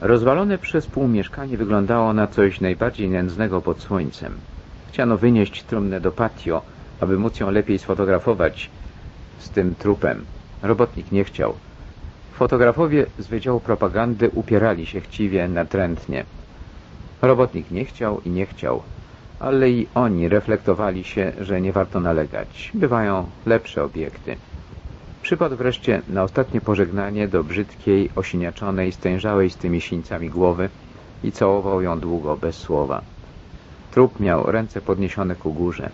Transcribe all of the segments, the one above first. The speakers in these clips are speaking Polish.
Rozwalone przez pół mieszkanie wyglądało na coś najbardziej nędznego pod słońcem. Chciano wynieść trumnę do patio, aby móc ją lepiej sfotografować z tym trupem. Robotnik nie chciał. Fotografowie z Wydziału Propagandy upierali się chciwie, natrętnie. Robotnik nie chciał i nie chciał, ale i oni reflektowali się, że nie warto nalegać. Bywają lepsze obiekty. Przypadł wreszcie na ostatnie pożegnanie do brzydkiej, osiniaczonej, stężałej z tymi sińcami głowy i całował ją długo, bez słowa. Trup miał ręce podniesione ku górze.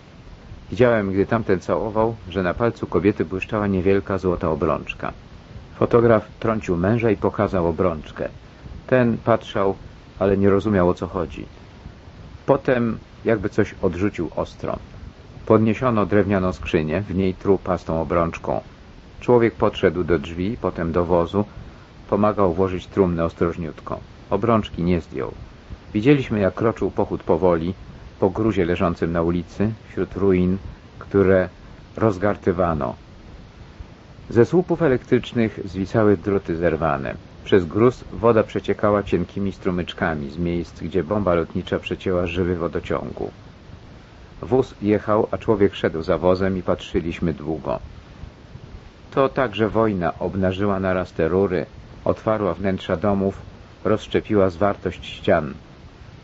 Widziałem, gdy tamten całował, że na palcu kobiety błyszczała niewielka złota obrączka. Fotograf trącił męża i pokazał obrączkę. Ten patrzał, ale nie rozumiał o co chodzi. Potem jakby coś odrzucił ostro. Podniesiono drewnianą skrzynię, w niej trupa z tą obrączką. Człowiek podszedł do drzwi, potem do wozu, pomagał włożyć trumnę ostrożniutko. Obrączki nie zdjął. Widzieliśmy, jak kroczył pochód powoli, po gruzie leżącym na ulicy, wśród ruin, które rozgartywano. Ze słupów elektrycznych zwisały druty zerwane. Przez gruz woda przeciekała cienkimi strumyczkami z miejsc, gdzie bomba lotnicza przecięła żywy wodociągu. Wóz jechał, a człowiek szedł za wozem i patrzyliśmy długo. To także wojna obnażyła naraz te rury, otwarła wnętrza domów, rozszczepiła zwartość ścian.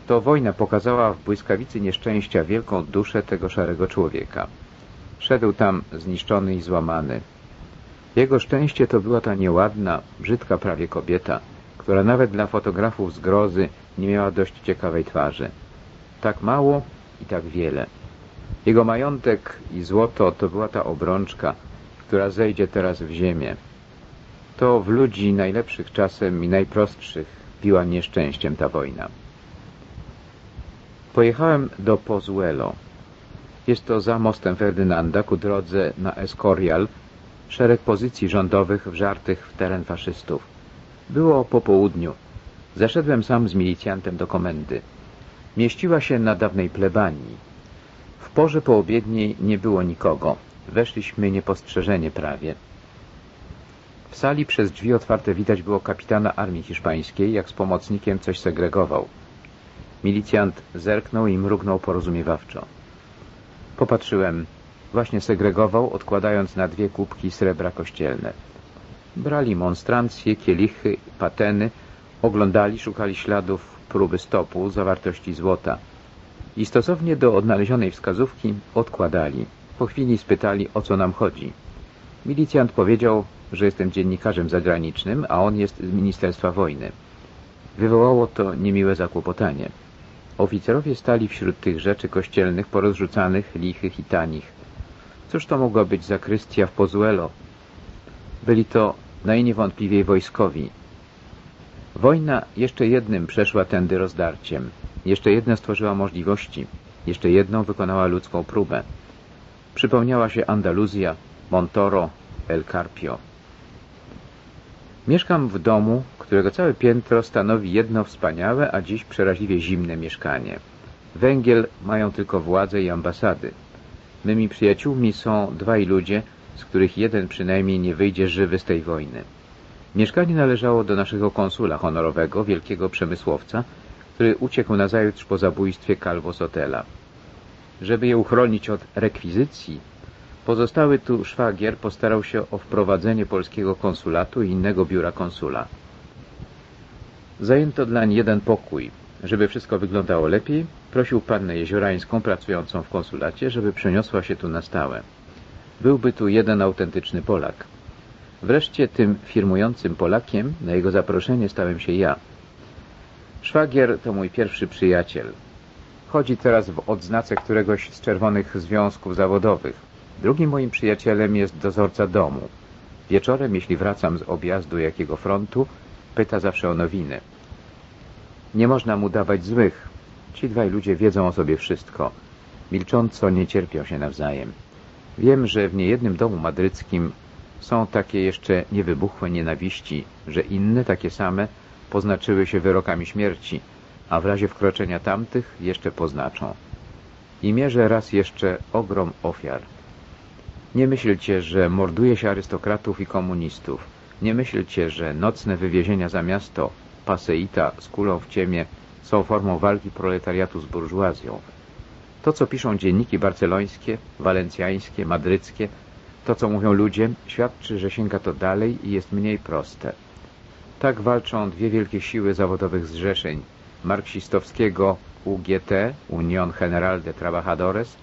To wojna pokazała w błyskawicy nieszczęścia wielką duszę tego szarego człowieka. Szedł tam zniszczony i złamany. Jego szczęście to była ta nieładna, brzydka prawie kobieta, która nawet dla fotografów zgrozy nie miała dość ciekawej twarzy. Tak mało i tak wiele. Jego majątek i złoto to była ta obrączka, która zejdzie teraz w ziemię. To w ludzi najlepszych czasem i najprostszych biła nieszczęściem ta wojna. Pojechałem do Pozuelo. Jest to za mostem Ferdynanda ku drodze na Escorial, szereg pozycji rządowych wżartych w teren faszystów. Było po południu. Zeszedłem sam z milicjantem do komendy. Mieściła się na dawnej plebanii. W porze poobiedniej nie było nikogo. Weszliśmy niepostrzeżenie prawie. W sali przez drzwi otwarte widać było kapitana armii hiszpańskiej, jak z pomocnikiem coś segregował. Milicjant zerknął i mrugnął porozumiewawczo. Popatrzyłem. Właśnie segregował, odkładając na dwie kubki srebra kościelne. Brali monstrancje, kielichy, pateny, oglądali, szukali śladów próby stopu, zawartości złota. I stosownie do odnalezionej wskazówki odkładali. Po chwili spytali, o co nam chodzi. Milicjant powiedział, że jestem dziennikarzem zagranicznym, a on jest z Ministerstwa Wojny. Wywołało to niemiłe zakłopotanie. Oficerowie stali wśród tych rzeczy kościelnych porozrzucanych, lichych i tanich. Cóż to mogła być zakrystia w Pozuelo? Byli to najniewątpliwiej wojskowi. Wojna jeszcze jednym przeszła tędy rozdarciem. Jeszcze jedna stworzyła możliwości. Jeszcze jedną wykonała ludzką próbę. Przypomniała się Andaluzja, Montoro, El Carpio. Mieszkam w domu, którego całe piętro stanowi jedno wspaniałe, a dziś przeraźliwie zimne mieszkanie. Węgiel mają tylko władze i ambasady. Mymi przyjaciółmi są dwaj ludzie, z których jeden przynajmniej nie wyjdzie żywy z tej wojny. Mieszkanie należało do naszego konsula honorowego, wielkiego przemysłowca, który uciekł nazajutrz po zabójstwie Calvo Sotela. Żeby je uchronić od rekwizycji, pozostały tu szwagier postarał się o wprowadzenie polskiego konsulatu i innego biura konsula. Zajęto dlań jeden pokój. Żeby wszystko wyglądało lepiej, prosił pannę jeziorańską pracującą w konsulacie, żeby przeniosła się tu na stałe. Byłby tu jeden autentyczny Polak. Wreszcie tym firmującym Polakiem na jego zaproszenie stałem się ja. Szwagier to mój pierwszy przyjaciel. Chodzi teraz w odznace któregoś z czerwonych związków zawodowych. Drugim moim przyjacielem jest dozorca domu. Wieczorem, jeśli wracam z objazdu jakiego frontu, pyta zawsze o nowiny. Nie można mu dawać złych. Ci dwaj ludzie wiedzą o sobie wszystko. Milcząco nie cierpią się nawzajem. Wiem, że w niejednym domu madryckim są takie jeszcze niewybuchłe nienawiści, że inne, takie same, poznaczyły się wyrokami śmierci, a w razie wkroczenia tamtych jeszcze poznaczą. I mierzę raz jeszcze ogrom ofiar. Nie myślcie, że morduje się arystokratów i komunistów. Nie myślcie, że nocne wywiezienia za miasto Paseita z kulą w ciemie są formą walki proletariatu z burżuazją. To, co piszą dzienniki barcelońskie, walencjańskie, madryckie, to, co mówią ludzie, świadczy, że sięga to dalej i jest mniej proste. Tak walczą dwie wielkie siły zawodowych zrzeszeń marksistowskiego UGT, Unión General de Trabajadores,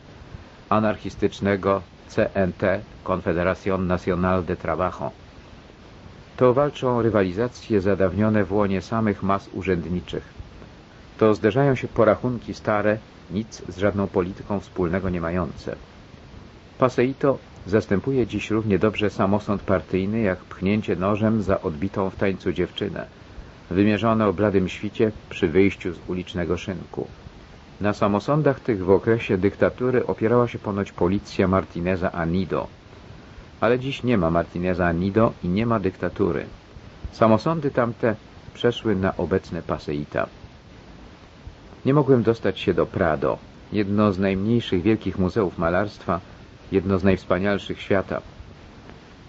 anarchistycznego CNT, Confederación Nacional de Trabajo. To walczą rywalizacje zadawnione w łonie samych mas urzędniczych. To zderzają się porachunki stare, nic z żadną polityką wspólnego nie mające. Paseito zastępuje dziś równie dobrze samosąd partyjny, jak pchnięcie nożem za odbitą w tańcu dziewczynę, wymierzone o bladym świcie przy wyjściu z ulicznego szynku. Na samosądach tych w okresie dyktatury opierała się ponoć policja Martineza Anido. Ale dziś nie ma Martineza Anido i nie ma dyktatury. Samosądy tamte przeszły na obecne Paseita. Nie mogłem dostać się do Prado, jedno z najmniejszych wielkich muzeów malarstwa, jedno z najwspanialszych świata.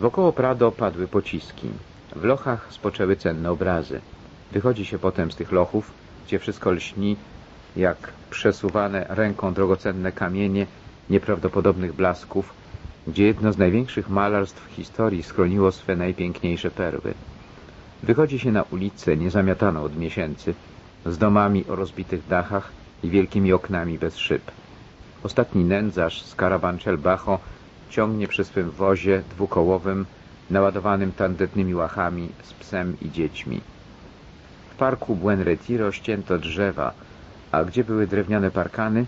Wokoło Prado padły pociski. W lochach spoczęły cenne obrazy. Wychodzi się potem z tych lochów, gdzie wszystko lśni, jak przesuwane ręką drogocenne kamienie nieprawdopodobnych blasków, gdzie jedno z największych malarstw historii schroniło swe najpiękniejsze perły. Wychodzi się na ulicę niezamiataną od miesięcy, z domami o rozbitych dachach i wielkimi oknami bez szyb. Ostatni nędzarz z karawanczel Bacho ciągnie przy swym wozie dwukołowym, naładowanym tandetnymi łachami z psem i dziećmi. Parku Buen Retiro ścięto drzewa, a gdzie były drewniane parkany,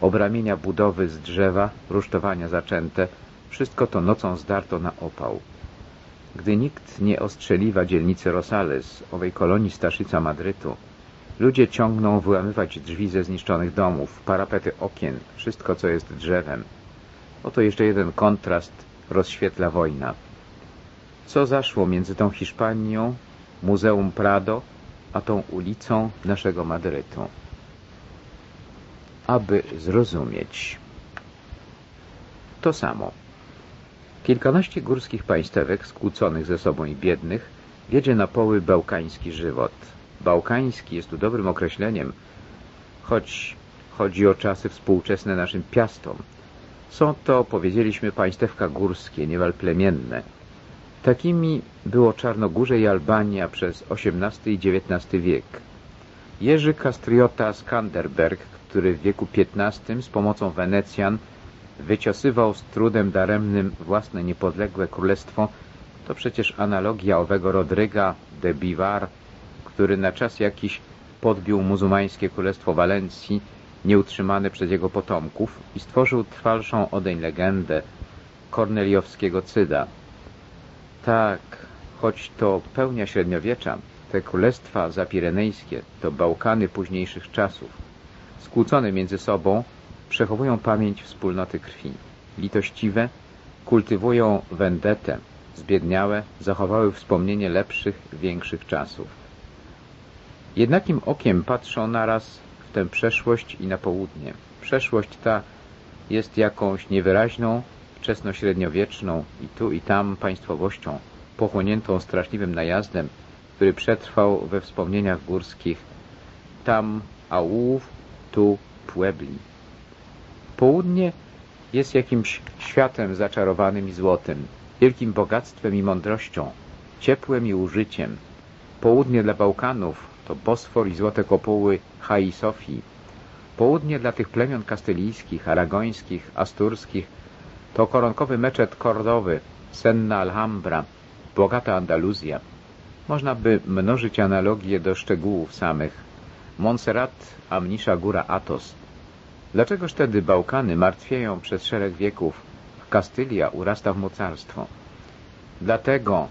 obramienia budowy z drzewa, rusztowania zaczęte, wszystko to nocą zdarto na opał. Gdy nikt nie ostrzeliwa dzielnicy Rosales, owej kolonii Staszyca Madrytu, ludzie ciągną wyłamywać drzwi ze zniszczonych domów, parapety okien, wszystko co jest drzewem. Oto jeszcze jeden kontrast rozświetla wojna. Co zaszło między tą Hiszpanią, Muzeum Prado, a tą ulicą naszego Madrytu? aby zrozumieć. To samo. Kilkanaście górskich państewek, skłóconych ze sobą i biednych, wiedzie na poły bałkański żywot. Bałkański jest tu dobrym określeniem, choć chodzi o czasy współczesne naszym piastom. Są to, powiedzieliśmy, państewka górskie, niewal plemienne. Takimi było Czarnogórze i Albania przez XVIII i XIX wiek. Jerzy Kastriota Skanderberg, który w wieku XV z pomocą Wenecjan wyciosywał z trudem daremnym własne niepodległe królestwo, to przecież analogia owego Rodryga de Bivar, który na czas jakiś podbił muzułmańskie królestwo Walencji, nieutrzymane przez jego potomków i stworzył trwalszą odeń legendę korneliowskiego Cyda. Tak, choć to pełnia średniowiecza, te królestwa zapirenejskie to Bałkany późniejszych czasów skłócone między sobą, przechowują pamięć wspólnoty krwi. Litościwe kultywują wendetę, zbiedniałe zachowały wspomnienie lepszych, większych czasów. Jednakim okiem patrzą naraz w tę przeszłość i na południe. Przeszłość ta jest jakąś niewyraźną, wczesnośredniowieczną i tu i tam państwowością, pochłoniętą straszliwym najazdem, który przetrwał we wspomnieniach górskich. Tam ałów, tu Puebli. Południe jest jakimś światem zaczarowanym i złotym, wielkim bogactwem i mądrością, ciepłem i użyciem. Południe dla Bałkanów to Bosfor i złote kopuły Hai Sofii. Południe dla tych plemion kastylijskich, aragońskich, asturskich to koronkowy meczet kordowy, senna Alhambra, bogata Andaluzja. Można by mnożyć analogie do szczegółów samych, Montserrat, a mnisza góra Atos. Dlaczegoż wtedy Bałkany martwieją przez szereg wieków, a Kastylia urasta w mocarstwo? Dlatego,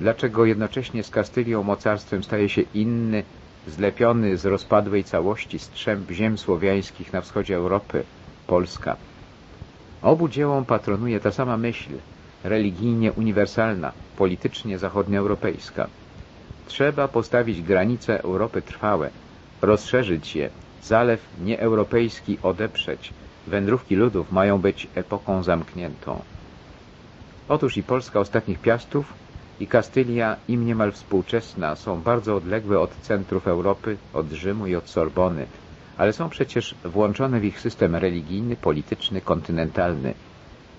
dlaczego jednocześnie z Kastylią mocarstwem staje się inny, zlepiony z rozpadłej całości strzęp ziem słowiańskich na wschodzie Europy, Polska. Obu dziełom patronuje ta sama myśl, religijnie uniwersalna, politycznie zachodnioeuropejska. Trzeba postawić granice Europy trwałe, rozszerzyć je, zalew nieeuropejski odeprzeć, wędrówki ludów mają być epoką zamkniętą. Otóż i Polska ostatnich piastów i Kastylia im niemal współczesna są bardzo odległe od centrów Europy, od Rzymu i od Sorbony, ale są przecież włączone w ich system religijny, polityczny, kontynentalny.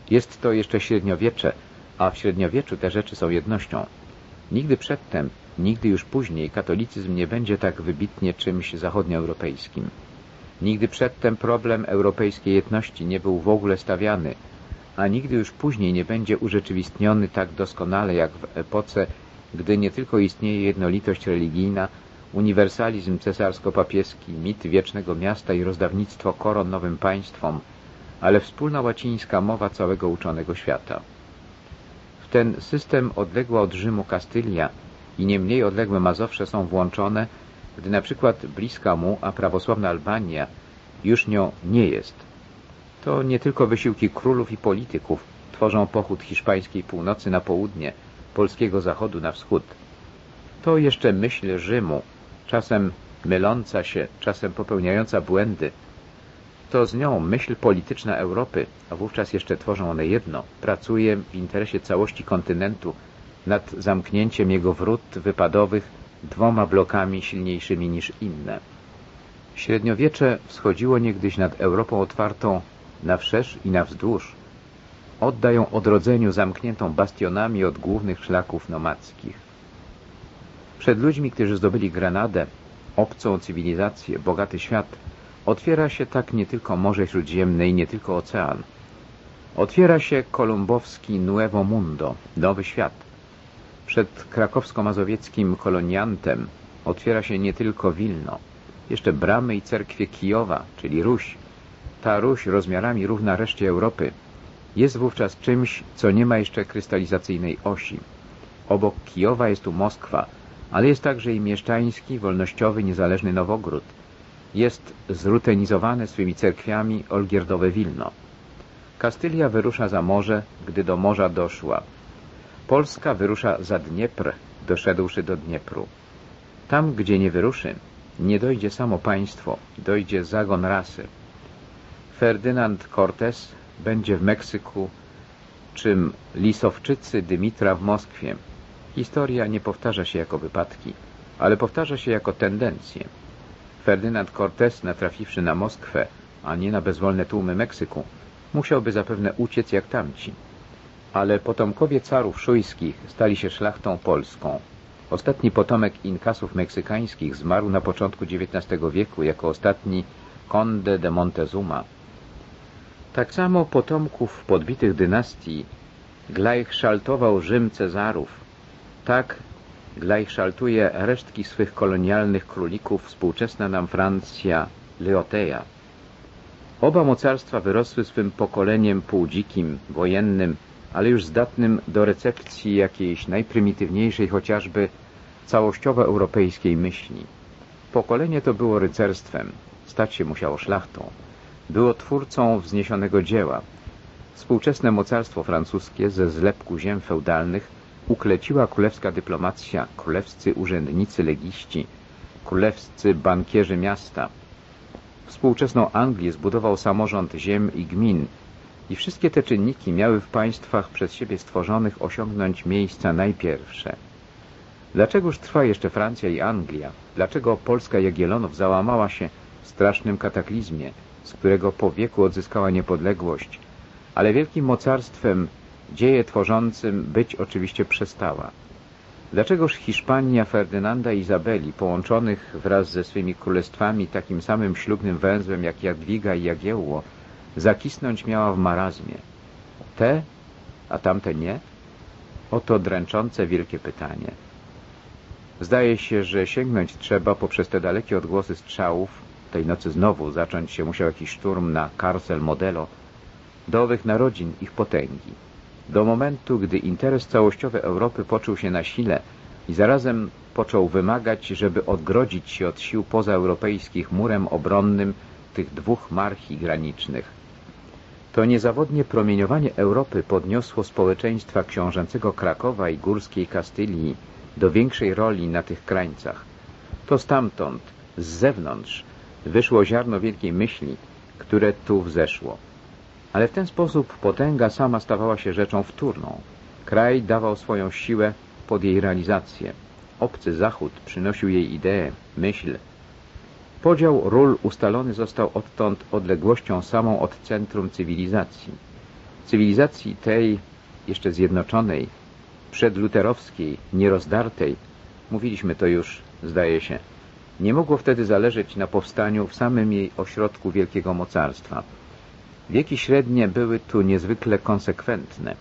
Jest to jeszcze średniowiecze, a w średniowieczu te rzeczy są jednością. Nigdy przedtem, nigdy już później katolicyzm nie będzie tak wybitnie czymś zachodnioeuropejskim. Nigdy przedtem problem europejskiej jedności nie był w ogóle stawiany, a nigdy już później nie będzie urzeczywistniony tak doskonale jak w epoce, gdy nie tylko istnieje jednolitość religijna, uniwersalizm cesarsko-papieski, mit wiecznego miasta i rozdawnictwo koron nowym państwom, ale wspólna łacińska mowa całego uczonego świata. W ten system odległa od Rzymu Kastylia i nie mniej odległe Mazowsze są włączone, gdy na przykład bliska mu, a prawosławna Albania już nią nie jest. To nie tylko wysiłki królów i polityków tworzą pochód hiszpańskiej północy na południe, polskiego zachodu na wschód. To jeszcze myśl Rzymu, czasem myląca się, czasem popełniająca błędy. To z nią myśl polityczna Europy, a wówczas jeszcze tworzą one jedno, pracuje w interesie całości kontynentu nad zamknięciem jego wrót wypadowych dwoma blokami silniejszymi niż inne. Średniowiecze wschodziło niegdyś nad Europą otwartą na wszerz i na wzdłuż. Oddają odrodzeniu zamkniętą bastionami od głównych szlaków nomackich. Przed ludźmi, którzy zdobyli Granadę, obcą cywilizację, bogaty świat, otwiera się tak nie tylko Morze Śródziemne i nie tylko ocean. Otwiera się kolumbowski Nuevo Mundo, nowy świat. Przed krakowsko-mazowieckim koloniantem otwiera się nie tylko Wilno, jeszcze bramy i cerkwie Kijowa, czyli Ruś. Ta Ruś rozmiarami równa reszcie Europy jest wówczas czymś, co nie ma jeszcze krystalizacyjnej osi. Obok Kijowa jest tu Moskwa, ale jest także i mieszczański, wolnościowy, niezależny Nowogród. Jest zrutenizowane swymi cerkwiami Olgierdowe Wilno. Kastylia wyrusza za morze, gdy do morza doszła. Polska wyrusza za Dniepr, doszedłszy do Dniepru. Tam, gdzie nie wyruszy, nie dojdzie samo państwo, dojdzie zagon rasy. Ferdynand Cortés będzie w Meksyku, czym Lisowczycy Dymitra w Moskwie. Historia nie powtarza się jako wypadki, ale powtarza się jako tendencje. Ferdynand Cortés, natrafiwszy na Moskwę, a nie na bezwolne tłumy Meksyku, musiałby zapewne uciec jak tamci. Ale potomkowie carów szujskich stali się szlachtą polską. Ostatni potomek Inkasów meksykańskich zmarł na początku XIX wieku jako ostatni Conde de Montezuma. Tak samo potomków podbitych dynastii Gleichschaltował Rzym Cezarów. Tak Gleichschaltuje resztki swych kolonialnych królików współczesna nam Francja Leotea. Oba mocarstwa wyrosły swym pokoleniem półdzikim, wojennym, ale już zdatnym do recepcji jakiejś najprymitywniejszej chociażby całościowo-europejskiej myśli. Pokolenie to było rycerstwem, stać się musiało szlachtą. Było twórcą wzniesionego dzieła. Współczesne mocarstwo francuskie ze zlepku ziem feudalnych ukleciła królewska dyplomacja, królewscy urzędnicy legiści, królewscy bankierzy miasta. Współczesną Anglię zbudował samorząd ziem i gmin i wszystkie te czynniki miały w państwach przez siebie stworzonych osiągnąć miejsca najpierwsze. Dlaczegoż trwa jeszcze Francja i Anglia? Dlaczego Polska Jagiellonów załamała się w strasznym kataklizmie, z którego po wieku odzyskała niepodległość, ale wielkim mocarstwem, dzieje tworzącym być oczywiście przestała? Dlaczegoż Hiszpania Ferdynanda i Izabeli, połączonych wraz ze swymi królestwami takim samym ślubnym węzłem jak Jadwiga i Jagiełło, zakisnąć miała w marazmie? Te, a tamte nie? Oto dręczące wielkie pytanie. Zdaje się, że sięgnąć trzeba poprzez te dalekie odgłosy strzałów, tej nocy znowu zacząć się musiał jakiś szturm na Carcel Modelo, do owych narodzin ich potęgi, do momentu, gdy interes całościowy Europy poczuł się na sile i zarazem począł wymagać, żeby odgrodzić się od sił pozaeuropejskich murem obronnym tych dwóch marchi granicznych. To niezawodnie promieniowanie Europy podniosło społeczeństwa książęcego Krakowa i górskiej Kastylii do większej roli na tych krańcach. To stamtąd, z zewnątrz, wyszło ziarno wielkiej myśli, które tu wzeszło. Ale w ten sposób potęga sama stawała się rzeczą wtórną. Kraj dawał swoją siłę pod jej realizację. Obcy Zachód przynosił jej ideę, myśl. Podział ról ustalony został odtąd odległością samą od centrum cywilizacji. Cywilizacji tej, jeszcze zjednoczonej, przedluterowskiej, nierozdartej, mówiliśmy to już, zdaje się, nie mogło wtedy zależeć na powstaniu w samym jej ośrodku wielkiego mocarstwa. Wieki średnie były tu niezwykle konsekwentne.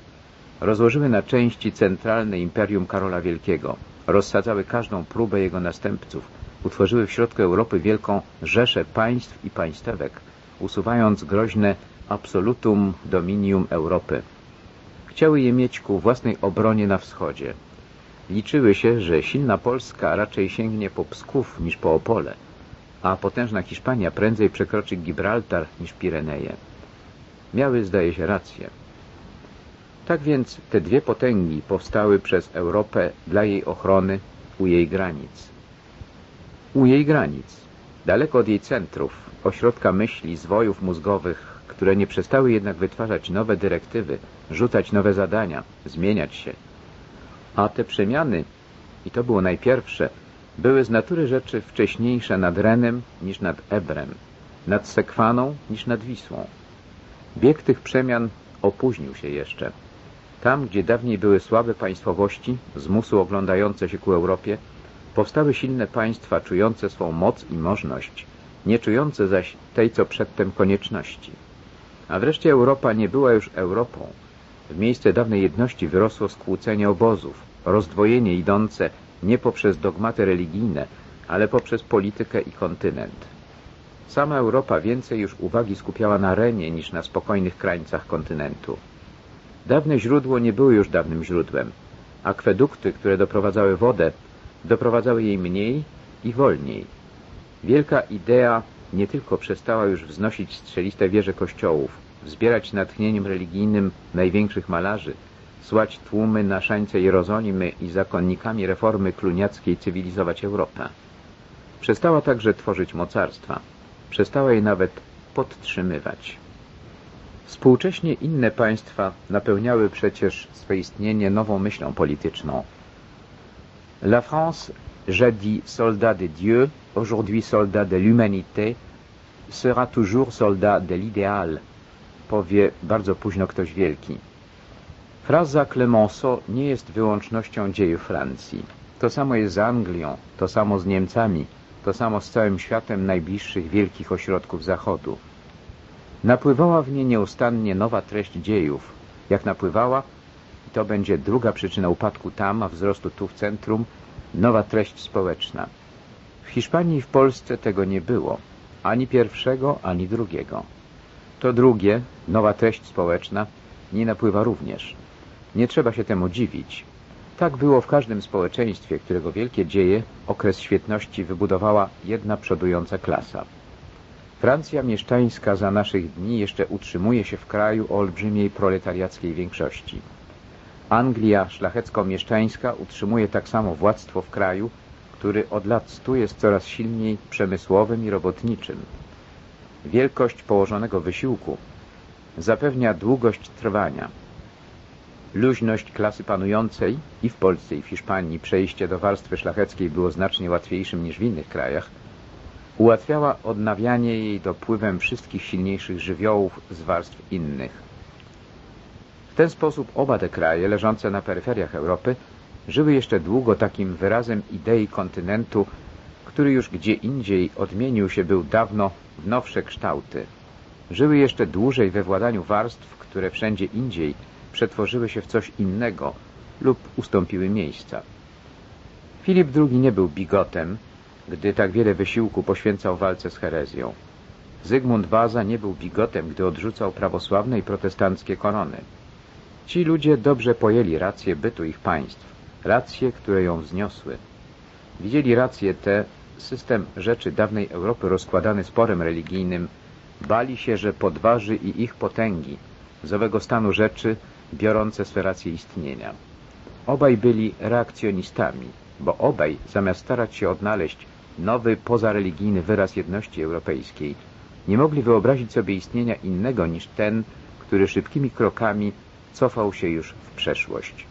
Rozłożyły na części centralne imperium Karola Wielkiego, rozsadzały każdą próbę jego następców, utworzyły w środku Europy wielką rzeszę państw i państewek, usuwając groźne absolutum dominium Europy. Chciały je mieć ku własnej obronie na wschodzie. Liczyły się, że silna Polska raczej sięgnie po Psków niż po Opole, a potężna Hiszpania prędzej przekroczy Gibraltar niż Pireneje. Miały, zdaje się, rację. Tak więc te dwie potęgi powstały przez Europę dla jej ochrony u jej granic. U jej granic, daleko od jej centrów, ośrodka myśli, zwojów mózgowych, które nie przestały jednak wytwarzać nowe dyrektywy, rzucać nowe zadania, zmieniać się. A te przemiany, i to było najpierwsze, były z natury rzeczy wcześniejsze nad Renem niż nad Ebrem, nad Sekwaną niż nad Wisłą. Bieg tych przemian opóźnił się jeszcze. Tam, gdzie dawniej były słabe państwowości, zmusu oglądające się ku Europie, powstały silne państwa czujące swą moc i możność, nie czujące zaś tej, co przedtem konieczności. A wreszcie Europa nie była już Europą. W miejsce dawnej jedności wyrosło skłócenie obozów, rozdwojenie idące nie poprzez dogmaty religijne, ale poprzez politykę i kontynent. Sama Europa więcej już uwagi skupiała na Renie niż na spokojnych krańcach kontynentu. Dawne źródło nie były już dawnym źródłem. Akwedukty, które doprowadzały wodę, doprowadzały jej mniej i wolniej. Wielka idea nie tylko przestała już wznosić strzeliste wieże kościołów, wzbierać natchnieniem religijnym największych malarzy, słać tłumy na szańce Jerozolimy i zakonnikami reformy kluniackiej cywilizować Europę. Przestała także tworzyć mocarstwa. Przestała je nawet podtrzymywać. Współcześnie inne państwa napełniały przecież swe istnienie nową myślą polityczną. La France, jadis soldat de Dieu, aujourd'hui soldat de l'humanité, sera toujours soldat de l'idéal, powie bardzo późno ktoś wielki. Fraza Clemenceau nie jest wyłącznością dziejów Francji. To samo jest z Anglią, to samo z Niemcami, to samo z całym światem najbliższych wielkich ośrodków Zachodu. Napływała w nie nieustannie nowa treść dziejów. Jak napływała, to będzie druga przyczyna upadku tam, a wzrostu tu w centrum, nowa treść społeczna. W Hiszpanii i w Polsce tego nie było, ani pierwszego, ani drugiego. To drugie, nowa treść społeczna, nie napływa również. Nie trzeba się temu dziwić. Tak było w każdym społeczeństwie, którego wielkie dzieje, okres świetności wybudowała jedna przodująca klasa. Francja mieszczańska za naszych dni jeszcze utrzymuje się w kraju o olbrzymiej proletariackiej większości. Anglia szlachecko-mieszczańska utrzymuje tak samo władztwo w kraju, który od lat stu jest coraz silniej przemysłowym i robotniczym. Wielkość położonego wysiłku zapewnia długość trwania. Luźność klasy panującej i w Polsce i w Hiszpanii przejście do warstwy szlacheckiej było znacznie łatwiejszym niż w innych krajach, ułatwiała odnawianie jej dopływem wszystkich silniejszych żywiołów z warstw innych. W ten sposób oba te kraje, leżące na peryferiach Europy, żyły jeszcze długo takim wyrazem idei kontynentu, który już gdzie indziej odmienił się był dawno w nowsze kształty. Żyły jeszcze dłużej we władaniu warstw, które wszędzie indziej przetworzyły się w coś innego lub ustąpiły miejsca. Filip II nie był bigotem, gdy tak wiele wysiłku poświęcał walce z herezją. Zygmunt Waza nie był bigotem, gdy odrzucał prawosławne i protestanckie korony. Ci ludzie dobrze pojęli rację bytu ich państw, racje, które ją wzniosły. Widzieli rację te, system rzeczy dawnej Europy rozkładany sporem religijnym, bali się, że podważy i ich potęgi, z owego stanu rzeczy biorące swe racje istnienia. Obaj byli reakcjonistami, bo obaj, zamiast starać się odnaleźć nowy, pozareligijny wyraz jedności europejskiej, nie mogli wyobrazić sobie istnienia innego niż ten, który szybkimi krokami cofał się już w przeszłość.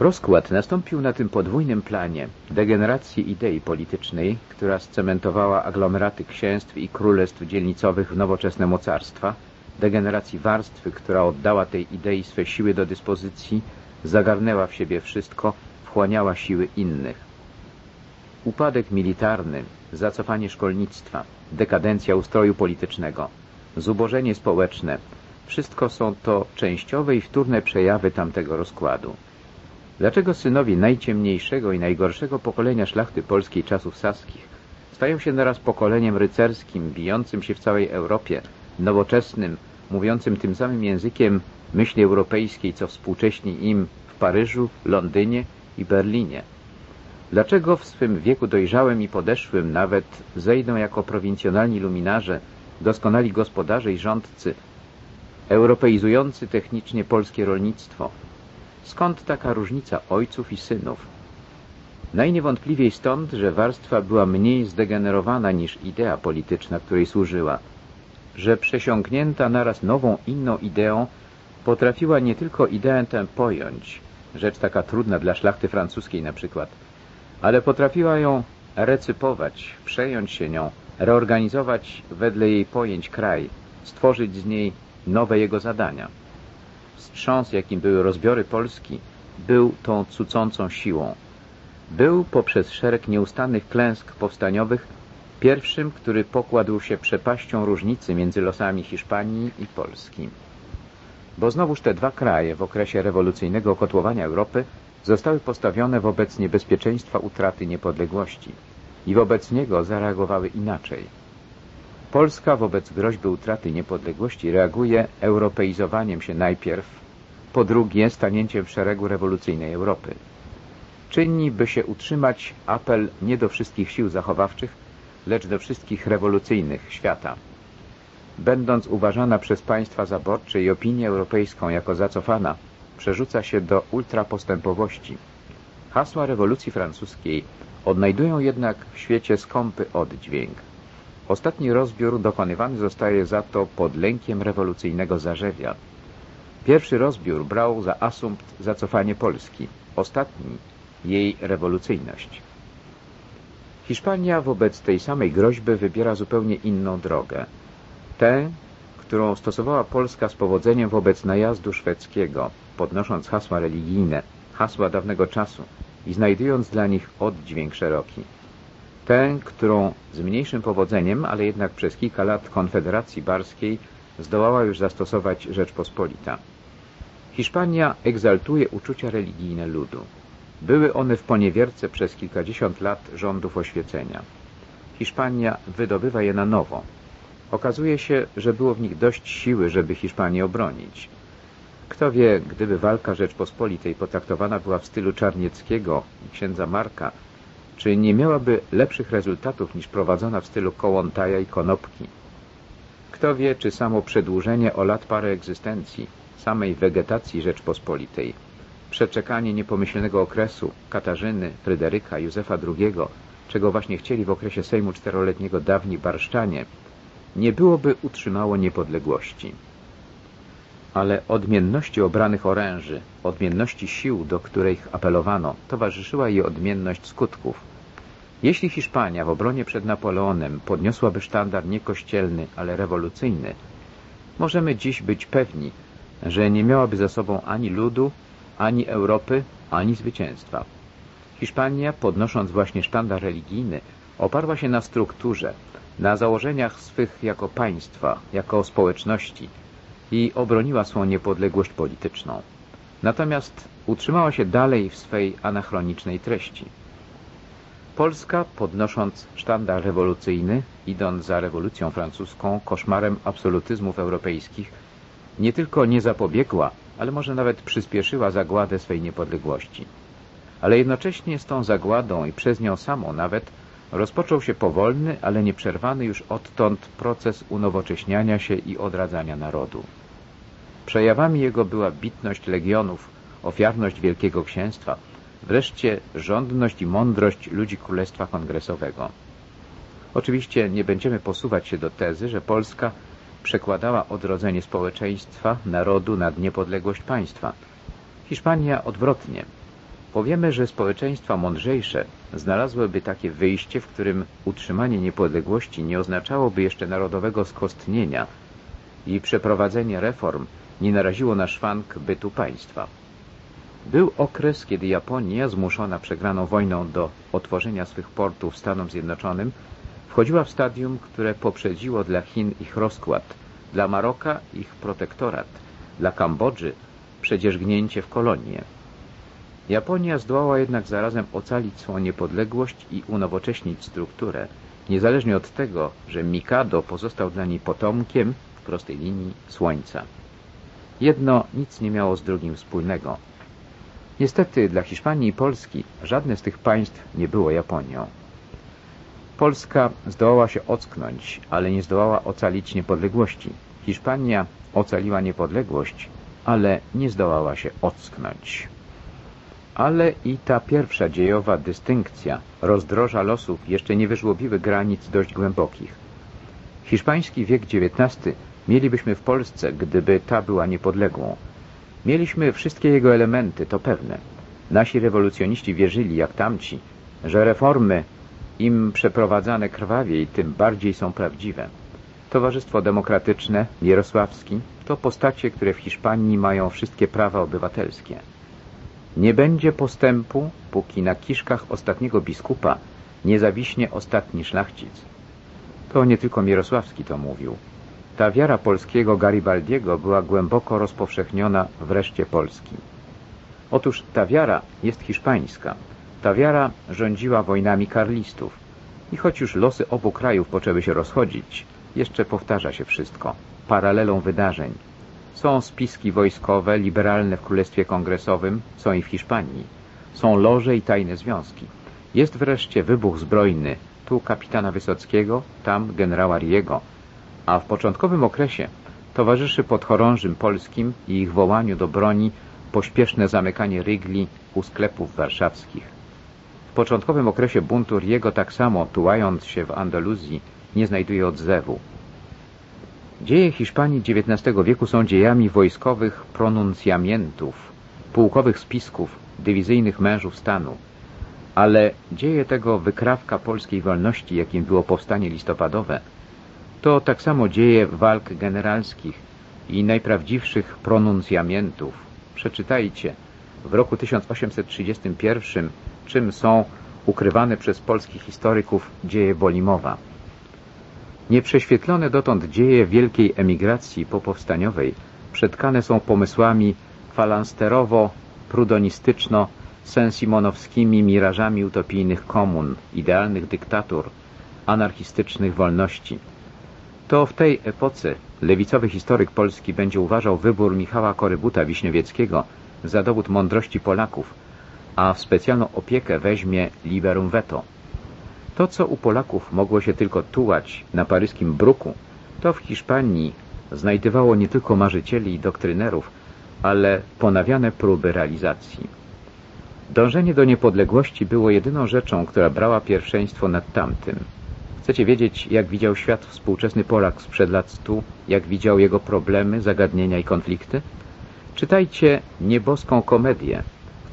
Rozkład nastąpił na tym podwójnym planie degeneracji idei politycznej, która scementowała aglomeraty księstw i królestw dzielnicowych w nowoczesne mocarstwa, degeneracji warstwy, która oddała tej idei swe siły do dyspozycji, zagarnęła w siebie wszystko, wchłaniała siły innych. Upadek militarny, zacofanie szkolnictwa, dekadencja ustroju politycznego, zubożenie społeczne, wszystko są to częściowe i wtórne przejawy tamtego rozkładu. Dlaczego synowie najciemniejszego i najgorszego pokolenia szlachty polskiej czasów saskich stają się naraz pokoleniem rycerskim, bijącym się w całej Europie, nowoczesnym, mówiącym tym samym językiem myśli europejskiej, co współcześni im w Paryżu, Londynie i Berlinie? Dlaczego w swym wieku dojrzałym i podeszłym nawet zejdą jako prowincjonalni luminarze, doskonali gospodarze i rządcy, europeizujący technicznie polskie rolnictwo, Skąd taka różnica ojców i synów? Najniewątpliwiej stąd, że warstwa była mniej zdegenerowana niż idea polityczna, której służyła, że przesiąknięta naraz nową, inną ideą potrafiła nie tylko ideę tę pojąć, rzecz taka trudna dla szlachty francuskiej na przykład, ale potrafiła ją recypować, przejąć się nią, reorganizować wedle jej pojęć kraj, stworzyć z niej nowe jego zadania. Wstrząs, jakim były rozbiory Polski, był tą cucącą siłą. Był poprzez szereg nieustannych klęsk powstaniowych pierwszym, który pokładł się przepaścią różnicy między losami Hiszpanii i Polski. Bo znowuż te dwa kraje w okresie rewolucyjnego kotłowania Europy zostały postawione wobec niebezpieczeństwa utraty niepodległości i wobec niego zareagowały inaczej. Polska wobec groźby utraty niepodległości reaguje europeizowaniem się najpierw, po drugie stanięciem w szeregu rewolucyjnej Europy. Czyni, by się utrzymać apel nie do wszystkich sił zachowawczych, lecz do wszystkich rewolucyjnych świata. Będąc uważana przez państwa zaborcze i opinię europejską jako zacofana, przerzuca się do ultrapostępowości. Hasła rewolucji francuskiej odnajdują jednak w świecie skąpy oddźwięk. Ostatni rozbiór dokonywany zostaje za to pod lękiem rewolucyjnego zarzewia. Pierwszy rozbiór brał za asumpt zacofanie Polski, ostatni jej rewolucyjność. Hiszpania wobec tej samej groźby wybiera zupełnie inną drogę. Tę, którą stosowała Polska z powodzeniem wobec najazdu szwedzkiego, podnosząc hasła religijne, hasła dawnego czasu i znajdując dla nich oddźwięk szeroki. Tę, którą z mniejszym powodzeniem, ale jednak przez kilka lat Konfederacji Barskiej zdołała już zastosować Rzeczpospolita. Hiszpania egzaltuje uczucia religijne ludu. Były one w poniewierce przez kilkadziesiąt lat rządów oświecenia. Hiszpania wydobywa je na nowo. Okazuje się, że było w nich dość siły, żeby Hiszpanię obronić. Kto wie, gdyby walka Rzeczpospolitej potraktowana była w stylu Czarnieckiego i księdza Marka, czy nie miałaby lepszych rezultatów niż prowadzona w stylu Kołątaja i Konopki. Kto wie, czy samo przedłużenie o lat parę egzystencji, samej wegetacji Rzeczpospolitej, przeczekanie niepomyślnego okresu Katarzyny, Fryderyka, Józefa II, czego właśnie chcieli w okresie Sejmu Czteroletniego dawni barszczanie, nie byłoby utrzymało niepodległości. Ale odmienności obranych oręży, odmienności sił, do których apelowano, towarzyszyła jej odmienność skutków. Jeśli Hiszpania w obronie przed Napoleonem podniosłaby sztandar nie kościelny, ale rewolucyjny, możemy dziś być pewni, że nie miałaby za sobą ani ludu, ani Europy, ani zwycięstwa. Hiszpania, podnosząc właśnie sztandar religijny, oparła się na strukturze, na założeniach swych jako państwa, jako społeczności i obroniła swą niepodległość polityczną. Natomiast utrzymała się dalej w swej anachronicznej treści. Polska, podnosząc sztandar rewolucyjny, idąc za rewolucją francuską, koszmarem absolutyzmów europejskich, nie tylko nie zapobiegła, ale może nawet przyspieszyła zagładę swej niepodległości. Ale jednocześnie z tą zagładą i przez nią samą nawet rozpoczął się powolny, ale nieprzerwany już odtąd proces unowocześniania się i odradzania narodu. Przejawami jego była bitność legionów, ofiarność Wielkiego Księstwa, wreszcie rządność i mądrość ludzi Królestwa Kongresowego. Oczywiście nie będziemy posuwać się do tezy, że Polska przekładała odrodzenie społeczeństwa, narodu nad niepodległość państwa. Hiszpania odwrotnie. Powiemy, że społeczeństwa mądrzejsze znalazłyby takie wyjście, w którym utrzymanie niepodległości nie oznaczałoby jeszcze narodowego skostnienia i przeprowadzenie reform nie naraziło na szwank bytu państwa. Był okres, kiedy Japonia, zmuszona przegraną wojną do otworzenia swych portów Stanom Zjednoczonym, wchodziła w stadium, które poprzedziło dla Chin ich rozkład, dla Maroka ich protektorat, dla Kambodży przedzierzgnięcie w kolonie. Japonia zdołała jednak zarazem ocalić swą niepodległość i unowocześnić strukturę, niezależnie od tego, że Mikado pozostał dla niej potomkiem w prostej linii Słońca. Jedno nic nie miało z drugim wspólnego. Niestety dla Hiszpanii i Polski żadne z tych państw nie było Japonią. Polska zdołała się ocknąć, ale nie zdołała ocalić niepodległości. Hiszpania ocaliła niepodległość, ale nie zdołała się ocknąć. Ale i ta pierwsza dziejowa dystynkcja rozdroża losów jeszcze nie wyżłobiły granic dość głębokich. Hiszpański wiek XIX mielibyśmy w Polsce, gdyby ta była niepodległą. Mieliśmy wszystkie jego elementy, to pewne. Nasi rewolucjoniści wierzyli, jak tamci, że reformy im przeprowadzane krwawiej, tym bardziej są prawdziwe. Towarzystwo Demokratyczne, Jarosławski to postacie, które w Hiszpanii mają wszystkie prawa obywatelskie. Nie będzie postępu, póki na kiszkach ostatniego biskupa nie zawiśnie ostatni szlachcic. To nie tylko Mierosławski to mówił. Ta wiara polskiego Garibaldiego była głęboko rozpowszechniona w reszcie Polski. Otóż ta wiara jest hiszpańska. Ta wiara rządziła wojnami karlistów. I choć już losy obu krajów poczęły się rozchodzić, jeszcze powtarza się wszystko, paralelą wydarzeń. Są spiski wojskowe, liberalne w Królestwie Kongresowym, są i w Hiszpanii. Są loże i tajne związki. Jest wreszcie wybuch zbrojny, tu kapitana Wysockiego, tam generała Riego, a w początkowym okresie towarzyszy podchorążym polskim i ich wołaniu do broni pośpieszne zamykanie rygli u sklepów warszawskich. Początkowym okresie buntu Riego tak samo, tułając się w Andaluzji, nie znajduje odzewu. Dzieje Hiszpanii XIX wieku są dziejami wojskowych pronuncjamentów, pułkowych spisków, dywizyjnych mężów stanu, ale dzieje tego wykrawka polskiej wolności, jakim było powstanie listopadowe, to tak samo dzieje walk generalskich i najprawdziwszych pronuncjamentów. Przeczytajcie w roku 1831, czym są ukrywane przez polskich historyków dzieje Bolimowa. Nieprześwietlone dotąd dzieje wielkiej emigracji popowstaniowej przetkane są pomysłami falansterowo-prudonistyczno-sensimonowskimi mirażami utopijnych komun, idealnych dyktatur, anarchistycznych wolności. To w tej epoce lewicowy historyk Polski będzie uważał wybór Michała Korybuta Wiśniewieckiego za dowód mądrości Polaków, a w specjalną opiekę weźmie liberum veto. To, co u Polaków mogło się tylko tułać na paryskim bruku, to w Hiszpanii znajdywało nie tylko marzycieli i doktrynerów, ale ponawiane próby realizacji. Dążenie do niepodległości było jedyną rzeczą, która brała pierwszeństwo nad tamtym. Chcecie wiedzieć, jak widział świat współczesny Polak sprzed lat stu, jak widział jego problemy, zagadnienia i konflikty? Czytajcie nieboską komedię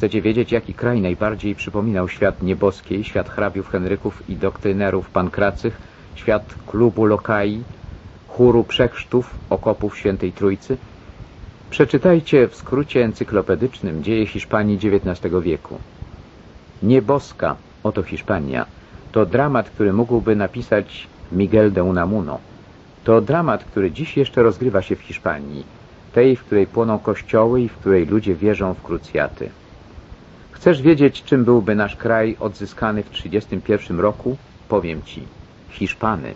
Chcecie wiedzieć, jaki kraj najbardziej przypominał świat nieboskiej, świat hrabiów Henryków i doktrynerów pankracych, świat klubu Lokai, chóru przechrztów, okopów Świętej Trójcy? Przeczytajcie w skrócie encyklopedycznym dzieje Hiszpanii XIX wieku. Nieboska, oto Hiszpania, to dramat, który mógłby napisać Miguel de Unamuno. To dramat, który dziś jeszcze rozgrywa się w Hiszpanii, tej, w której płoną kościoły i w której ludzie wierzą w krucjaty. Chcesz wiedzieć, czym byłby nasz kraj odzyskany w 1931 roku? Powiem Ci. Hiszpany.